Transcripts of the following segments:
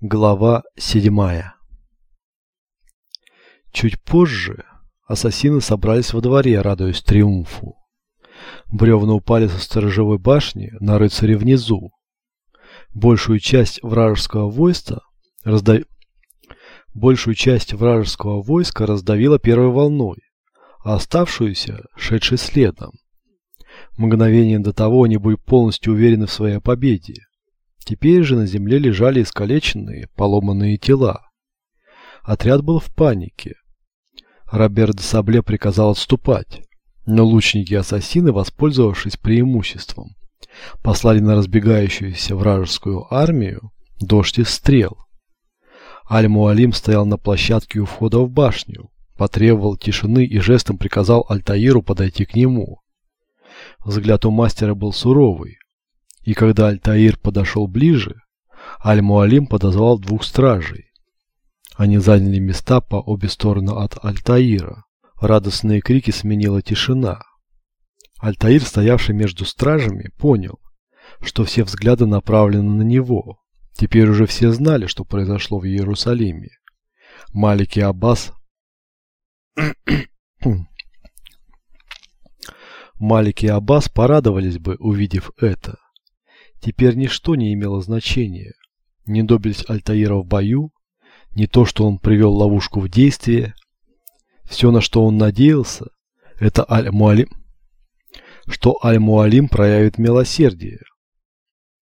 Глава седьмая Чуть позже ассасины собрались во дворе, радуясь триумфу. Бревна упали со сторожевой башни на рыцарей внизу. Большую часть вражеского войска раздав... Большую часть вражеского войска раздавило первой волной, а оставшуюся – шедшей следом. Мгновение до того они были полностью уверены в своей победе. Теперь же на земле лежали искалеченные, поломанные тела. Отряд был в панике. Роберт де Сабле приказал отступать, но лучники-ассасины, воспользовавшись преимуществом, послали на разбегающуюся вражескую армию дождь из стрел. Аль-Муалим стоял на площадке у входа в башню, потребовал тишины и жестом приказал Альтаиру подойти к нему. Взгляд у мастера был суровый, и когда Альтаир подошел ближе, Аль-Муалим подозвал двух стражей. Они заняли места по обе стороны от Альтаира. Радостные крики сменила тишина. Альтаир, стоявший между стражами, понял, что все взгляды направлены на него. Теперь уже все знали, что произошло в Иерусалиме. Малик Аббас Малик Аббас порадовались бы, увидев это. Теперь ничто не имело значения. Не добились Альтаира в бою, не то, что он привел ловушку в действие. Все, на что он надеялся, это Аль-Муалим, что Аль-Муалим проявит милосердие.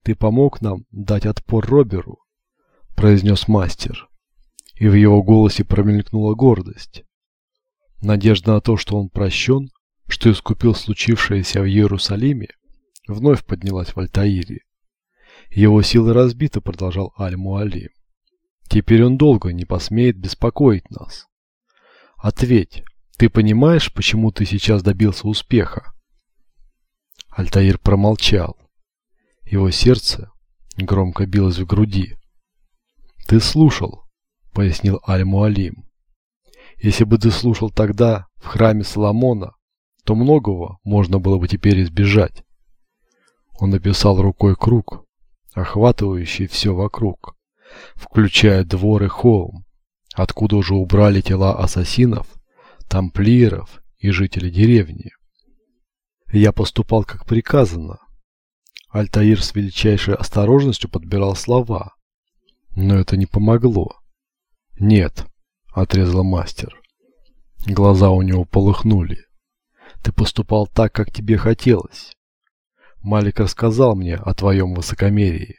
«Ты помог нам дать отпор Роберу», – произнес мастер, и в его голосе промелькнула гордость. Надежда на то, что он прощен, что искупил случившееся в Иерусалиме, вновь поднялась в Альтаире. Его силы разбиты, продолжал Аль-Муалим. Теперь он долго не посмеет беспокоить нас. Ответь, ты понимаешь, почему ты сейчас добился успеха? Альтаир промолчал. Его сердце громко билось в груди. Ты слушал, пояснил Аль-Муалим. Если бы ты слушал тогда в храме Соломона, то многого можно было бы теперь избежать. Он написал рукой круг, охватывающий все вокруг, включая двор и холм, откуда уже убрали тела ассасинов, тамплиеров и жителей деревни. Я поступал как приказано. Альтаир с величайшей осторожностью подбирал слова, но это не помогло. «Нет», — отрезал мастер. Глаза у него полыхнули. «Ты поступал так, как тебе хотелось. Малик рассказал мне о твоем высокомерии,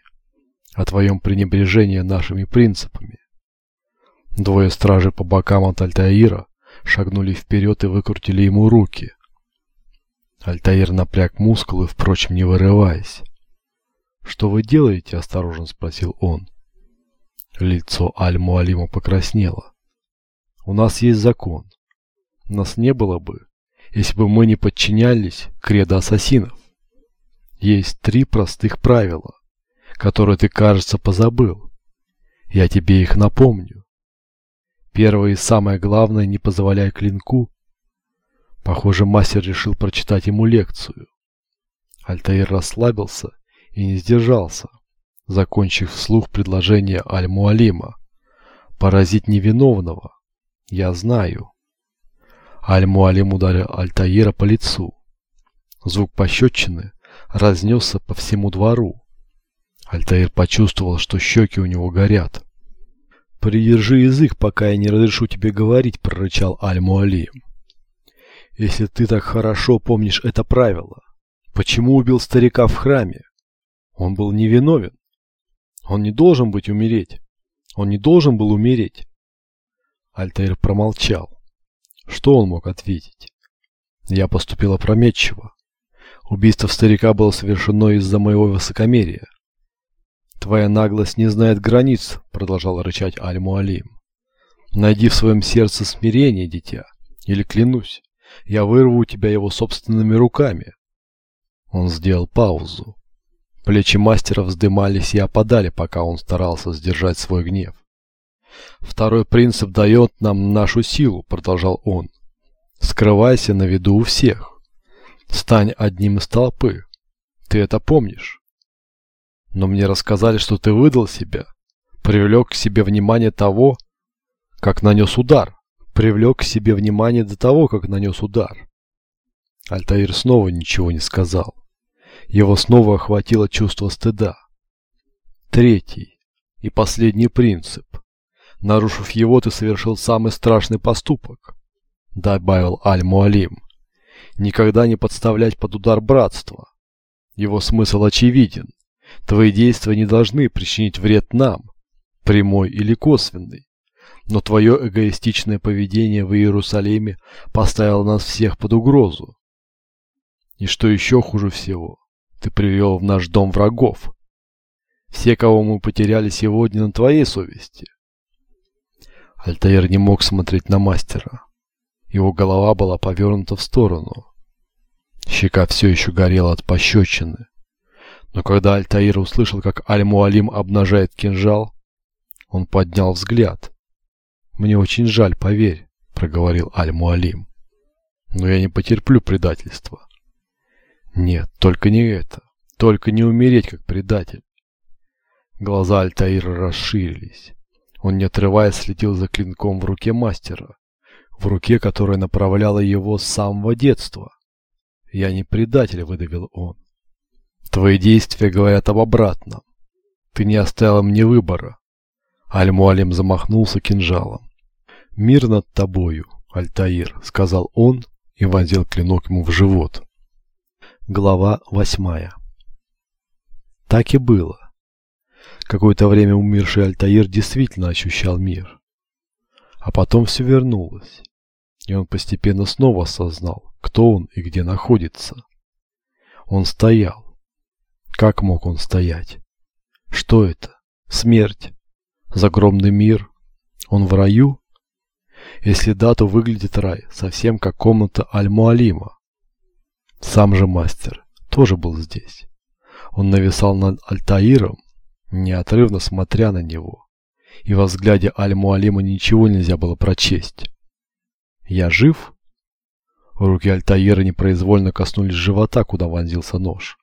о твоем пренебрежении нашими принципами. Двое стражей по бокам от Альтаира шагнули вперед и выкрутили ему руки. Альтаир напряг мускулы, впрочем, не вырываясь. «Что вы делаете?» – осторожно спросил он. Лицо Аль-Муалима покраснело. «У нас есть закон. Нас не было бы, если бы мы не подчинялись кредо ассасинов. Есть три простых правила, которые ты, кажется, позабыл. Я тебе их напомню. Первое и самое главное, не позволяй клинку. Похоже, мастер решил прочитать ему лекцию. Альтаир расслабился и не сдержался, закончив вслух предложение Аль-Муалима. Поразить невиновного. Я знаю. Аль-Муалим ударил Альтаира по лицу. Звук пощечины разнесся по всему двору. Альтаир почувствовал, что щеки у него горят. «Придержи язык, пока я не разрешу тебе говорить», – прорычал Аль-Муалим. «Если ты так хорошо помнишь это правило, почему убил старика в храме? Он был невиновен. Он не должен быть умереть. Он не должен был умереть». Альтаир промолчал. Что он мог ответить? Я поступил опрометчиво. Убийство старика было совершено из-за моего высокомерия. Твоя наглость не знает границ, продолжал рычать Аль-Муалим. Найди в своем сердце смирение, дитя, или клянусь, я вырву у тебя его собственными руками. Он сделал паузу. Плечи мастера вздымались и опадали, пока он старался сдержать свой гнев. Второй принцип дает нам нашу силу, продолжал он. Скрывайся на виду у всех. Стань одним из толпы. Ты это помнишь? Но мне рассказали, что ты выдал себя. Привлек к себе внимание того, как нанес удар. Привлек к себе внимание до того, как нанес удар. Альтаир снова ничего не сказал. Его снова охватило чувство стыда. Третий и последний принцип. Нарушив его, ты совершил самый страшный поступок, добавил Аль-Муалим. Никогда не подставлять под удар братства. Его смысл очевиден. Твои действия не должны причинить вред нам, прямой или косвенный. Но твое эгоистичное поведение в Иерусалиме поставило нас всех под угрозу. И что еще хуже всего, ты привел в наш дом врагов. Все, кого мы потеряли сегодня, на твоей совести. Альтаир не мог смотреть на мастера. Его голова была повернута в сторону. Щека все еще горела от пощечины. Но когда Альтаир услышал, как Аль-Муалим обнажает кинжал, он поднял взгляд. «Мне очень жаль, поверь», — проговорил Аль-Муалим. «Но я не потерплю предательства». «Нет, только не это. Только не умереть, как предатель». Глаза Альтаира расширились. Он, не отрываясь, следил за клинком в руке мастера, в руке, которая направляла его с самого детства. «Я не предатель», — выдавил он. «Твои действия говорят об обратном. Ты не оставил мне выбора». Аль-Муалим замахнулся кинжалом. «Мир над тобою, Альтаир», — сказал он и вонзил клинок ему в живот. Глава восьмая. Так и было. Какое-то время умерший Альтаир действительно ощущал мир. А потом все вернулось, и он постепенно снова осознал, кто он и где находится. Он стоял. Как мог он стоять? Что это? Смерть? Загромный мир? Он в раю? Если да, то выглядит рай совсем как комната Аль-Муалима. Сам же мастер тоже был здесь. Он нависал над Альтаиром, неотрывно смотря на него. И во взгляде Аль-Муалима ничего нельзя было прочесть. «Я жив?» Руки Альтаира непроизвольно коснулись живота, куда вонзился нож.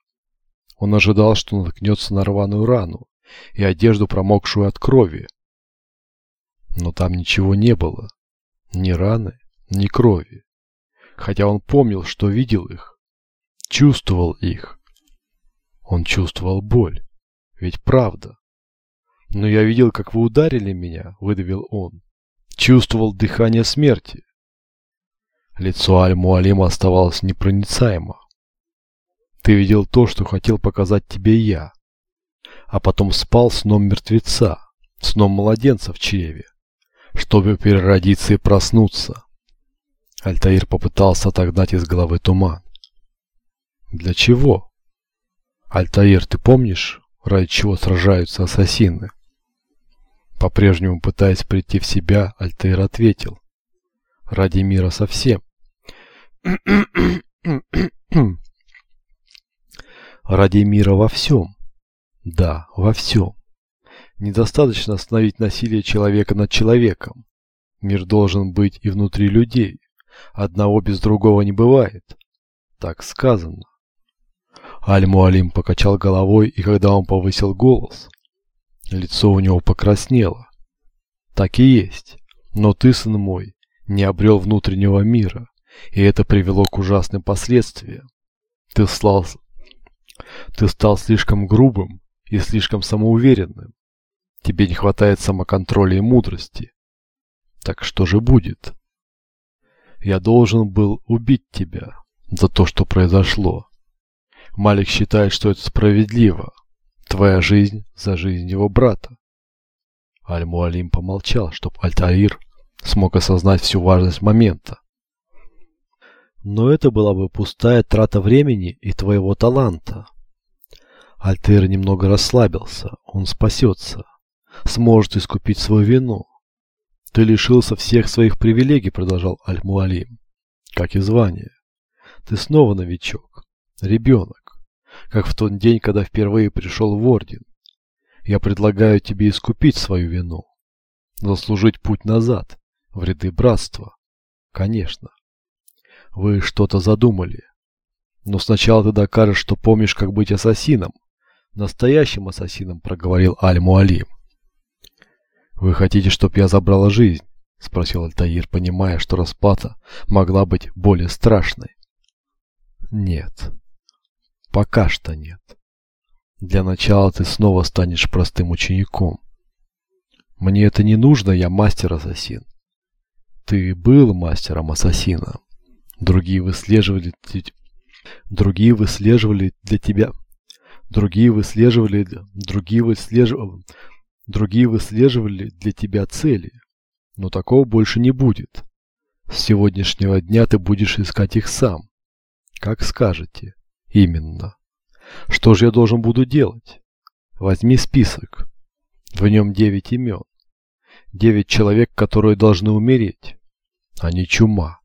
Он ожидал, что наткнется на рваную рану и одежду, промокшую от крови. Но там ничего не было. Ни раны, ни крови. Хотя он помнил, что видел их. Чувствовал их. Он чувствовал боль. Ведь правда. Но я видел, как вы ударили меня, выдавил он. Чувствовал дыхание смерти. Лицо Аль-Муалима оставалось непроницаемо. Ты видел то, что хотел показать тебе я. А потом спал сном мертвеца, сном младенца в чреве, чтобы переродиться и проснуться. Альтаир попытался отогнать из головы туман. Для чего? Альтаир, ты помнишь, ради чего сражаются ассасины. По-прежнему пытаясь прийти в себя, Альтаир ответил. Ради мира совсем. Ради мира во всем. Да, во всем. Недостаточно остановить насилие человека над человеком. Мир должен быть и внутри людей. Одного без другого не бывает. Так сказано. Аль-Муалим покачал головой, и когда он повысил голос, лицо у него покраснело. Так и есть. Но ты, сын мой, не обрел внутреннего мира, и это привело к ужасным последствиям. Ты стал, ты стал слишком грубым и слишком самоуверенным. Тебе не хватает самоконтроля и мудрости. Так что же будет? Я должен был убить тебя за то, что произошло. Малик считает, что это справедливо. Твоя жизнь за жизнь его брата. Аль-Муалим помолчал, чтобы Альтаир смог осознать всю важность момента. Но это была бы пустая трата времени и твоего таланта. Альтаир немного расслабился. Он спасется. Сможет искупить свою вину. Ты лишился всех своих привилегий, продолжал Аль-Муалим. Как и звания. Ты снова новичок. Ребенок как в тот день, когда впервые пришел в Орден. Я предлагаю тебе искупить свою вину, заслужить путь назад, в ряды братства. Конечно. Вы что-то задумали. Но сначала ты докажешь, что помнишь, как быть ассасином. Настоящим ассасином, проговорил Аль-Муалим. «Вы хотите, чтобы я забрала жизнь?» – спросил Альтаир, понимая, что расплата могла быть более страшной. «Нет. Пока что нет. Для начала ты снова станешь простым учеником. Мне это не нужно, я мастер-ассасин. Ты был мастером-ассасина. Другие выслеживали... Другие выслеживали для тебя... Другие выслеживали... Другие выслеживали... Другие выслеживали для тебя цели. Но такого больше не будет. С сегодняшнего дня ты будешь искать их сам. Как скажете. Именно. Что же я должен буду делать? Возьми список. В нем девять имен. Девять человек, которые должны умереть. Они чума.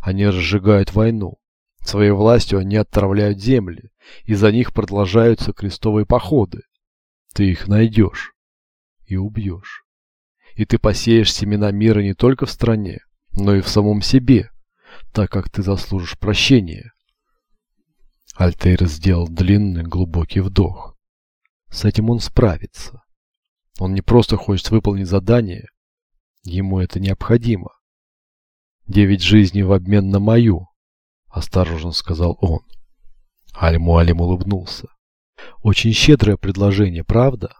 Они разжигают войну. Своей властью они отравляют земли, и за них продолжаются крестовые походы. Ты их найдешь и убьешь. И ты посеешь семена мира не только в стране, но и в самом себе, так как ты заслужишь прощения. Альтейр сделал длинный глубокий вдох. С этим он справится. Он не просто хочет выполнить задание, ему это необходимо. Девять жизней в обмен на мою, осторожно сказал он. Аль-Муалим улыбнулся. Очень щедрое предложение, правда?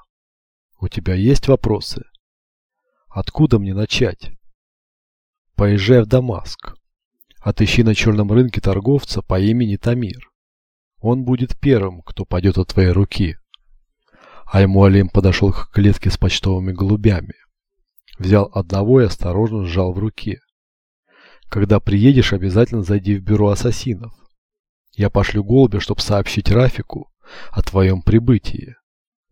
У тебя есть вопросы? Откуда мне начать? Поезжай в Дамаск. Отыщи на черном рынке торговца по имени Тамир. Он будет первым, кто пойдет от твоей руки. Аль-Муалим подошел к клетке с почтовыми голубями. Взял одного и осторожно сжал в руке. Когда приедешь, обязательно зайди в бюро ассасинов. Я пошлю голубя, чтобы сообщить Рафику о твоем прибытии.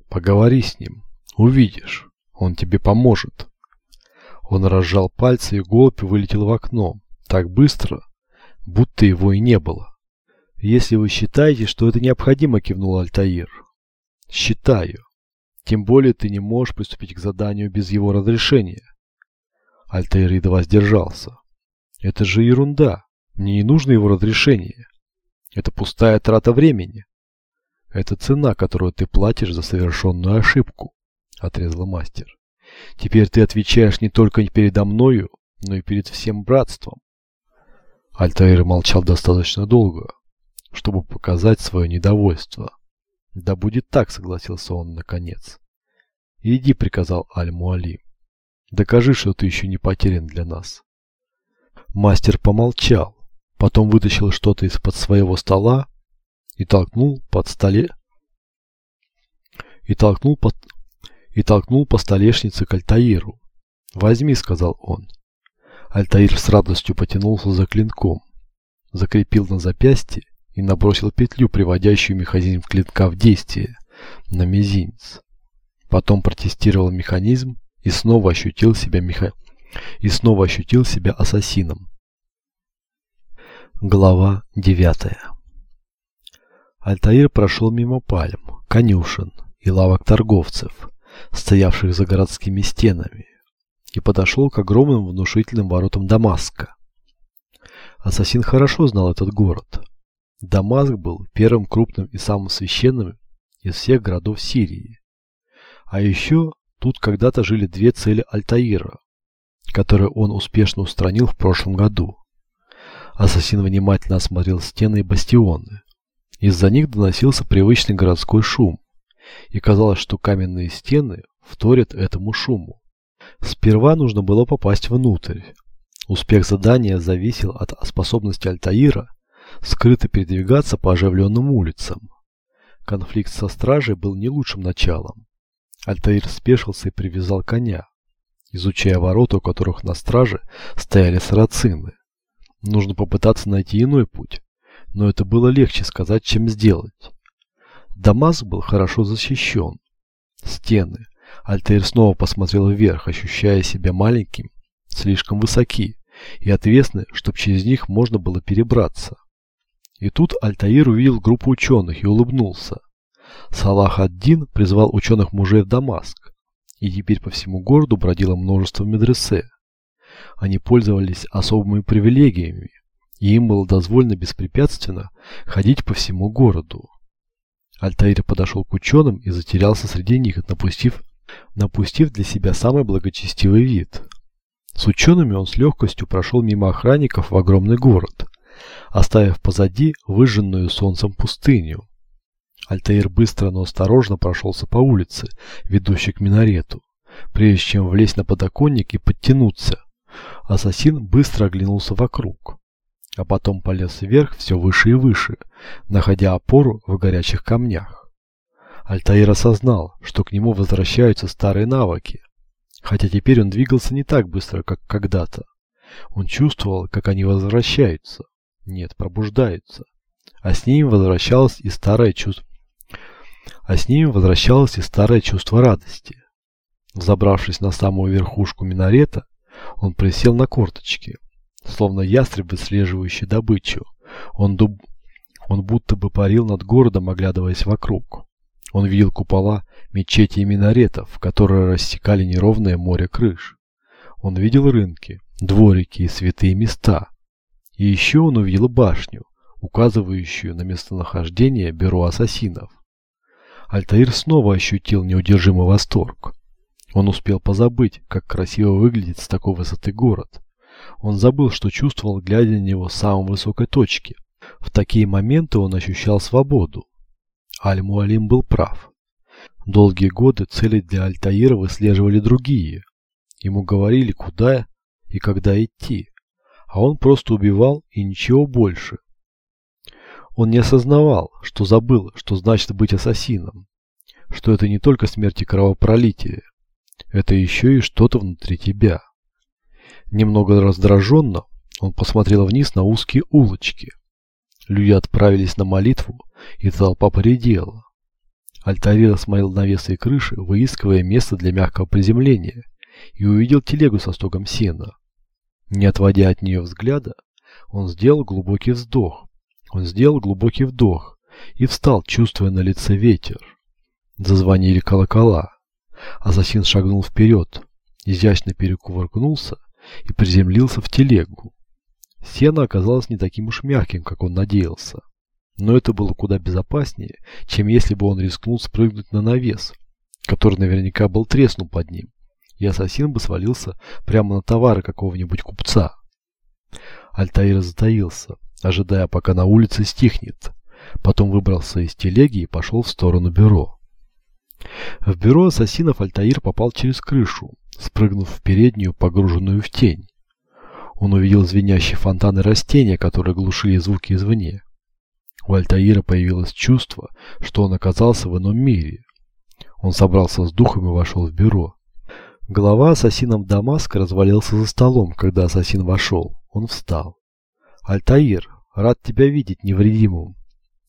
Поговори с ним. Увидишь. Он тебе поможет. Он разжал пальцы, и голубь вылетел в окно. Так быстро, будто его и не было. «Если вы считаете, что это необходимо», — кивнул Альтаир. «Считаю. Тем более ты не можешь приступить к заданию без его разрешения». Альтаир едва сдержался. «Это же ерунда. Мне не нужно его разрешение. Это пустая трата времени. Это цена, которую ты платишь за совершенную ошибку», — отрезал мастер. «Теперь ты отвечаешь не только передо мною, но и перед всем братством». Альтаир молчал достаточно долго, чтобы показать свое недовольство. «Да будет так», — согласился он наконец. «Иди», — приказал Аль-Муалим. «Докажи, что ты еще не потерян для нас». Мастер помолчал, потом вытащил что-то из-под своего стола и толкнул под столе и толкнул под и толкнул по столешнице к Альтаиру. «Возьми», — сказал он. Альтаир с радостью потянулся за клинком, закрепил на запястье и набросил петлю, приводящую механизм клинка в действие, на мизинец. Потом протестировал механизм и снова ощутил себя меха... и снова ощутил себя ассасином. Глава 9 Альтаир прошел мимо пальм, конюшен и лавок торговцев, стоявших за городскими стенами, и подошел к огромным внушительным воротам Дамаска. Ассасин хорошо знал этот город. Дамаск был первым крупным и самым священным из всех городов Сирии. А еще тут когда-то жили две цели Альтаира, которые он успешно устранил в прошлом году. Ассасин внимательно осмотрел стены и бастионы. Из-за них доносился привычный городской шум, и казалось, что каменные стены вторят этому шуму. Сперва нужно было попасть внутрь. Успех задания зависел от способности Альтаира скрыто передвигаться по оживленным улицам. Конфликт со стражей был не лучшим началом. Альтаир спешился и привязал коня, изучая ворота, у которых на страже стояли сарацины. Нужно попытаться найти иной путь, но это было легче сказать, чем сделать. Дамаск был хорошо защищен. Стены. Альтаир снова посмотрел вверх, ощущая себя маленьким, слишком высоки и отвесны, чтобы через них можно было перебраться. И тут Альтаир увидел группу ученых и улыбнулся. Салах ад-Дин призвал ученых мужей в Дамаск, и теперь по всему городу бродило множество медресе. Они пользовались особыми привилегиями, и им было дозволено беспрепятственно ходить по всему городу. Альтаир подошел к ученым и затерялся среди них, напустив напустив для себя самый благочестивый вид. С учеными он с легкостью прошел мимо охранников в огромный город, оставив позади выжженную солнцем пустыню. Альтаир быстро, но осторожно прошелся по улице, ведущей к минарету. Прежде чем влезть на подоконник и подтянуться, ассасин быстро оглянулся вокруг, а потом полез вверх все выше и выше, находя опору в горячих камнях. Альтаир осознал, что к нему возвращаются старые навыки, хотя теперь он двигался не так быстро, как когда-то. Он чувствовал, как они возвращаются. Нет, пробуждаются. А с ними возвращалось и старое чувство. А с ними возвращалось и старое чувство радости. Забравшись на самую верхушку минарета, он присел на корточки, словно ястреб, выслеживающий добычу. Он, дуб... он будто бы парил над городом, оглядываясь вокруг. Он видел купола, мечети и минаретов, которые рассекали неровное море крыш. Он видел рынки, дворики и святые места. И еще он увидел башню, указывающую на местонахождение бюро ассасинов. Альтаир снова ощутил неудержимый восторг. Он успел позабыть, как красиво выглядит с такой высоты город. Он забыл, что чувствовал, глядя на него с самой высокой точки. В такие моменты он ощущал свободу. Аль-Муалим был прав. Долгие годы цели для Альтаира выслеживали другие. Ему говорили, куда и когда идти. А он просто убивал и ничего больше. Он не осознавал, что забыл, что значит быть ассасином. Что это не только смерть и кровопролитие. Это еще и что-то внутри тебя. Немного раздраженно он посмотрел вниз на узкие улочки. Люди отправились на молитву, и толпа поредела. Альтарир смотрел навесы и крыши, выискивая место для мягкого приземления, и увидел телегу со стогом сена. Не отводя от нее взгляда, он сделал глубокий вздох. Он сделал глубокий вдох и встал, чувствуя на лице ветер. Зазвонили колокола. Ассасин шагнул вперед, изящно перекувыркнулся и приземлился в телегу. Сено оказалось не таким уж мягким, как он надеялся. Но это было куда безопаснее, чем если бы он рискнул спрыгнуть на навес, который наверняка был треснул под ним, и ассасин бы свалился прямо на товары какого-нибудь купца. Альтаир затаился, ожидая, пока на улице стихнет. Потом выбрался из телеги и пошел в сторону бюро. В бюро ассасинов Альтаир попал через крышу, спрыгнув в переднюю, погруженную в тень. Он увидел звенящие фонтаны растения, которые глушили звуки извне. У Альтаира появилось чувство, что он оказался в ином мире. Он собрался с духом и вошел в бюро. Глава ассасином Дамаска развалился за столом, когда ассасин вошел. Он встал. «Альтаир, рад тебя видеть невредимым.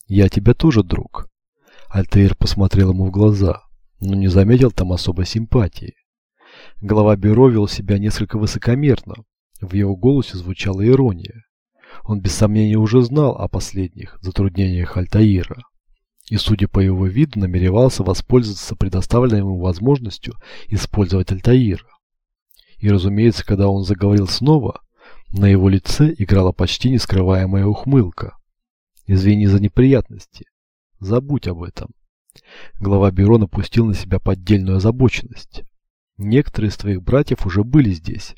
Я тебя тоже, друг». Альтаир посмотрел ему в глаза, но не заметил там особой симпатии. Глава бюро вел себя несколько высокомерно, в его голосе звучала ирония. Он без сомнения уже знал о последних затруднениях Альтаира. И, судя по его виду, намеревался воспользоваться предоставленной ему возможностью использовать Альтаира. И, разумеется, когда он заговорил снова, на его лице играла почти нескрываемая ухмылка. «Извини за неприятности. Забудь об этом». Глава бюро напустил на себя поддельную озабоченность. «Некоторые из твоих братьев уже были здесь,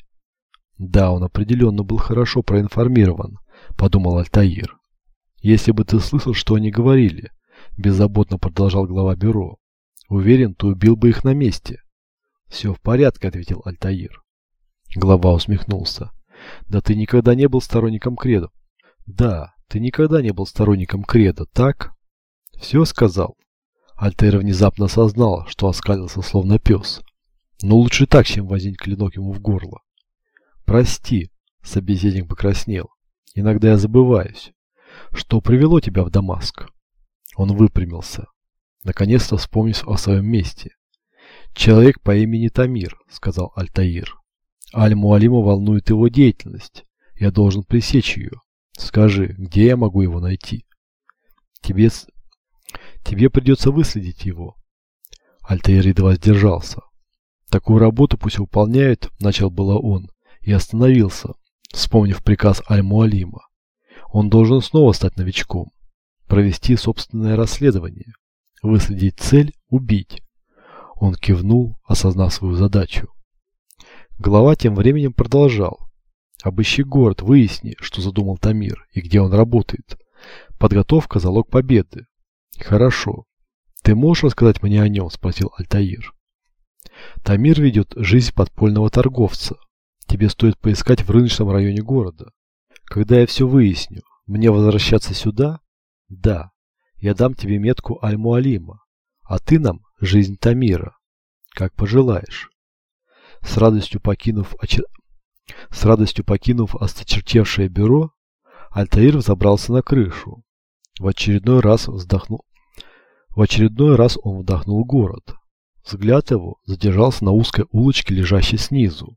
да, он определенно был хорошо проинформирован, подумал Альтаир. Если бы ты слышал, что они говорили, беззаботно продолжал глава бюро. Уверен, ты убил бы их на месте. Все в порядке, ответил Альтаир. Глава усмехнулся. Да ты никогда не был сторонником кредо. Да, ты никогда не был сторонником кредо, так? Все сказал. Альтаир внезапно осознал, что оскалился словно пес. Но лучше так, чем возить клинок ему в горло. Прости, собеседник покраснел. Иногда я забываюсь. Что привело тебя в Дамаск? Он выпрямился, наконец-то вспомнив о своем месте. Человек по имени Тамир, сказал Альтаир. Аль-Муалима волнует его деятельность. Я должен пресечь ее. Скажи, где я могу его найти? Тебе, тебе придется выследить его. Альтаир едва сдержался. Такую работу пусть выполняет, начал было он, и остановился, вспомнив приказ Аль-Муалима. Он должен снова стать новичком, провести собственное расследование, выследить цель, убить. Он кивнул, осознав свою задачу. Глава тем временем продолжал. Обыщи город, выясни, что задумал Тамир и где он работает. Подготовка – залог победы. Хорошо. Ты можешь рассказать мне о нем? Спросил Альтаир. Тамир ведет жизнь подпольного торговца. Тебе стоит поискать в рыночном районе города. Когда я все выясню, мне возвращаться сюда? Да. Я дам тебе метку Аль-Муалима, а ты нам жизнь Тамира. Как пожелаешь. С радостью покинув, очер... с радостью покинув осточертевшее бюро, Альтаир взобрался на крышу. В очередной раз вздохнул. В очередной раз он вдохнул город. Взгляд его задержался на узкой улочке, лежащей снизу.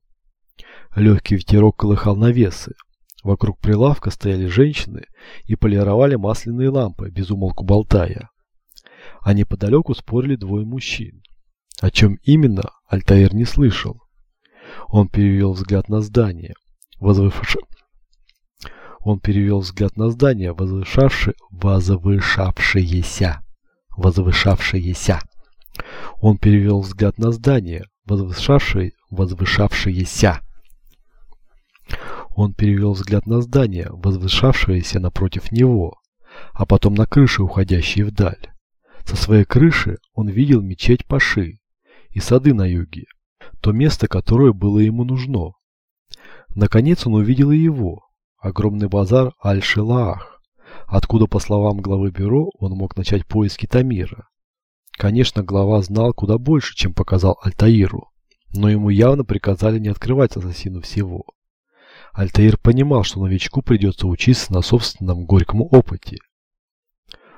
Легкий ветерок колыхал навесы. Вокруг прилавка стояли женщины и полировали масляные лампы, безумолку болтая. А неподалеку спорили двое мужчин. О чем именно, Альтаир не слышал. Он перевел взгляд на здание, возвышавшее... Он перевел взгляд на здание, возвышавшее... возвышавшееся. Возвышавшееся. Он перевел взгляд на здание, возвышавшее... возвышавшееся. Он перевел взгляд на здание, возвышавшееся напротив него, а потом на крыши, уходящие вдаль. Со своей крыши он видел мечеть Паши и сады на юге, то место, которое было ему нужно. Наконец он увидел и его, огромный базар Аль-Шилаах, откуда, по словам главы бюро, он мог начать поиски Тамира. Конечно, глава знал куда больше, чем показал Альтаиру, но ему явно приказали не открывать ассасину всего. Альтаир понимал, что новичку придется учиться на собственном горьком опыте.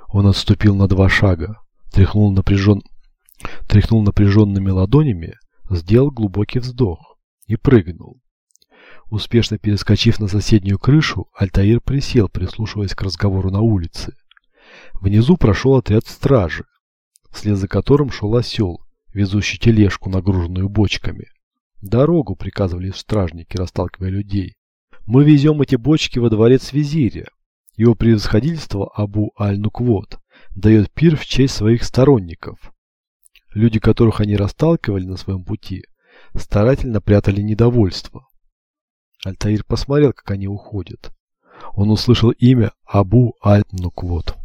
Он отступил на два шага, тряхнул, напряжен... тряхнул напряженными ладонями, сделал глубокий вздох и прыгнул. Успешно перескочив на соседнюю крышу, Альтаир присел, прислушиваясь к разговору на улице. Внизу прошел отряд стражи, вслед за которым шел осел, везущий тележку, нагруженную бочками. «Дорогу!» — приказывали стражники, расталкивая людей. Мы везем эти бочки во дворец визиря. Его превосходительство Абу Аль-Нуквот дает пир в честь своих сторонников. Люди, которых они расталкивали на своем пути, старательно прятали недовольство. Альтаир посмотрел, как они уходят. Он услышал имя Абу Аль-Нуквот.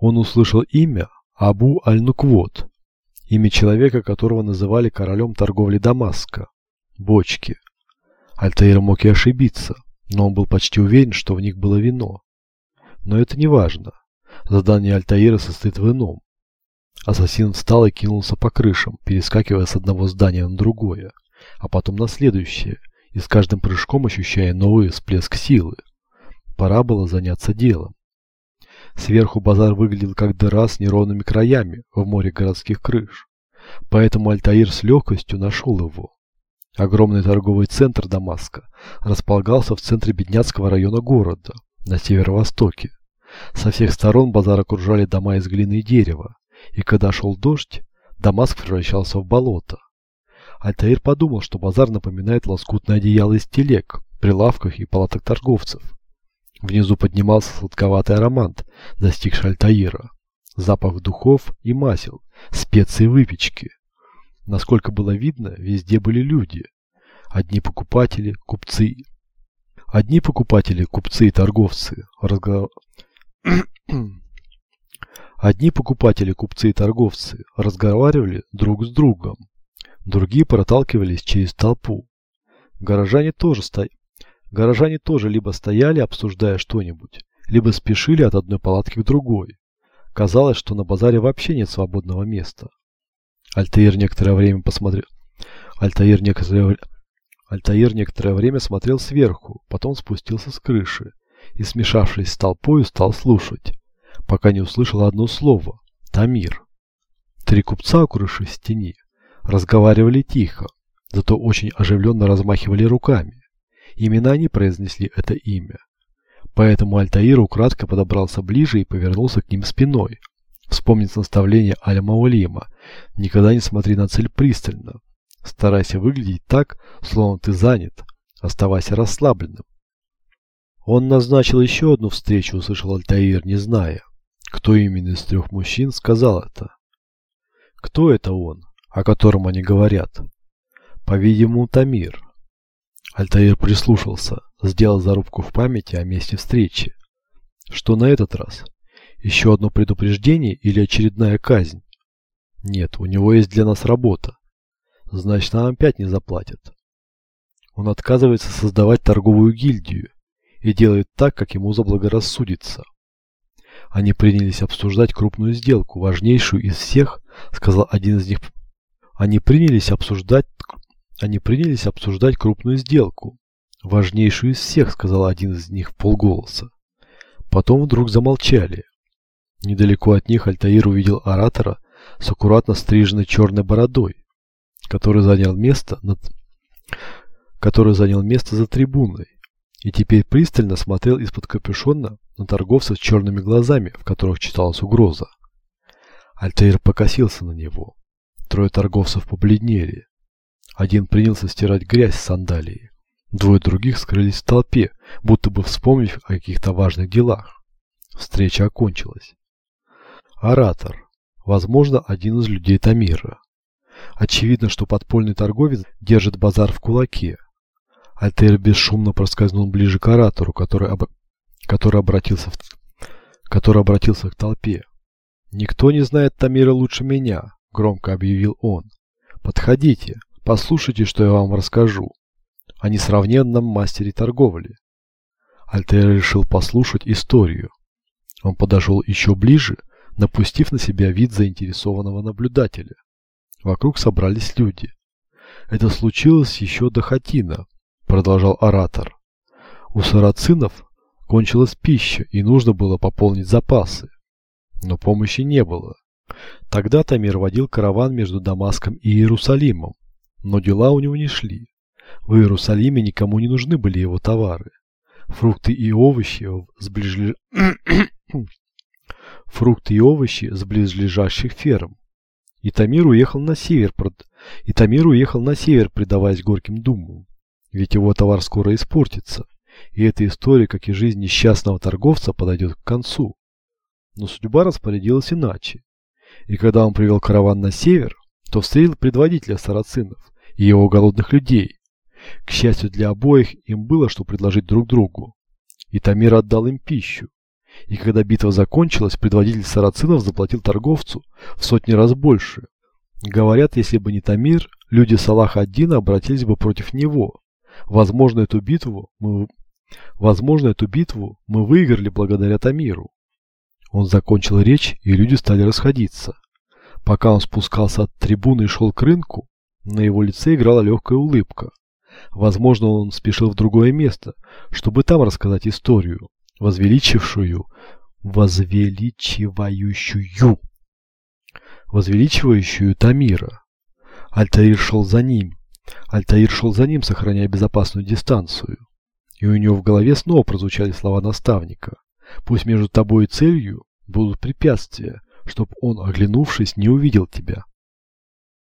Он услышал имя Абу Аль-Нуквот, имя человека, которого называли королем торговли Дамаска. Бочки. Альтаир мог и ошибиться, но он был почти уверен, что в них было вино. Но это не важно. Задание Альтаира состоит в ином. Ассасин встал и кинулся по крышам, перескакивая с одного здания на другое, а потом на следующее, и с каждым прыжком ощущая новый всплеск силы. Пора было заняться делом. Сверху базар выглядел как дыра с неровными краями в море городских крыш. Поэтому Альтаир с легкостью нашел его. Огромный торговый центр Дамаска располагался в центре бедняцкого района города, на северо-востоке. Со всех сторон базар окружали дома из глины и дерева, и когда шел дождь, Дамаск превращался в болото. Альтаир подумал, что базар напоминает лоскутное одеяло из телег, прилавках и палаток торговцев. Внизу поднимался сладковатый аромат, достигший Альтаира. Запах духов и масел, специи выпечки. Насколько было видно, везде были люди. Одни покупатели, купцы. Одни покупатели, купцы и торговцы. Разго... Одни покупатели, купцы и торговцы разговаривали друг с другом. Другие проталкивались через толпу. Горожане тоже стояли. Горожане тоже либо стояли, обсуждая что-нибудь, либо спешили от одной палатки к другой. Казалось, что на базаре вообще нет свободного места. Альтаир некоторое время посмотрел. Альтаир некоторое... Альтаир некоторое время смотрел сверху, потом спустился с крыши и, смешавшись с толпой, стал слушать, пока не услышал одно слово – Тамир. Три купца у крыши стени разговаривали тихо, зато очень оживленно размахивали руками. Именно они произнесли это имя. Поэтому Альтаир украдко подобрался ближе и повернулся к ним спиной, Вспомнить наставление Аль-Маулима. Никогда не смотри на цель пристально. Старайся выглядеть так, словно ты занят. Оставайся расслабленным. Он назначил еще одну встречу, услышал Альтаир, не зная, кто именно из трех мужчин сказал это. Кто это он? о котором они говорят? По-видимому, Тамир. Альтаир прислушался, сделал зарубку в памяти о месте встречи. Что на этот раз? Еще одно предупреждение или очередная казнь? Нет, у него есть для нас работа. Значит, нам опять не заплатят. Он отказывается создавать торговую гильдию и делает так, как ему заблагорассудится. Они принялись обсуждать крупную сделку, важнейшую из всех, сказал один из них. Они принялись обсуждать они принялись обсуждать крупную сделку, важнейшую из всех, сказал один из них в полголоса. Потом вдруг замолчали. Недалеко от них Альтаир увидел оратора с аккуратно стриженной черной бородой, который занял место над который занял место за трибуной и теперь пристально смотрел из-под капюшона на торговца с черными глазами, в которых читалась угроза. Альтаир покосился на него. Трое торговцев побледнели. Один принялся стирать грязь с сандалии. Двое других скрылись в толпе, будто бы вспомнив о каких-то важных делах. Встреча окончилась. Оратор. Возможно, один из людей Тамира. Очевидно, что подпольный торговец держит базар в кулаке. Альтер бесшумно проскользнул ближе к оратору, который, об... который, обратился в... который обратился к толпе. «Никто не знает Тамира лучше меня», — громко объявил он. «Подходите, послушайте, что я вам расскажу о несравненном мастере торговли». Альтер решил послушать историю. Он подошел еще ближе, напустив на себя вид заинтересованного наблюдателя. Вокруг собрались люди. Это случилось еще до Хатина, продолжал оратор. У сарацинов кончилась пища, и нужно было пополнить запасы. Но помощи не было. Тогда Тамир водил караван между Дамаском и Иерусалимом, но дела у него не шли. В Иерусалиме никому не нужны были его товары. Фрукты и овощи с ближле... Фрукты и овощи с близлежащих ферм. И Тамир уехал на север, и Тамир уехал на север, предаваясь горьким думам. Ведь его товар скоро испортится, и эта история, как и жизнь несчастного торговца, подойдет к концу. Но судьба распорядилась иначе. И когда он привел караван на север, то встретил предводителя сарацинов и его голодных людей. К счастью для обоих, им было что предложить друг другу. И Тамир отдал им пищу. И когда битва закончилась, предводитель сарацинов заплатил торговцу в сотни раз больше. Говорят, если бы не Тамир, люди Салаха-Аддина обратились бы против него, Возможно, эту битву мы, возможно, эту битву мы выиграли благодаря Тамиру. Он закончил речь, и люди стали расходиться. Пока он спускался от трибуны и шел к рынку, на его лице играла легкая улыбка. Возможно, он спешил в другое место, чтобы там рассказать историю, возвеличившую, возвеличивающую, возвеличивающую Тамира. Альтаир шел за ним, Альтаир шел за ним, сохраняя безопасную дистанцию. И у него в голове снова прозвучали слова наставника. Пусть между тобой и целью будут препятствия, чтобы он, оглянувшись, не увидел тебя.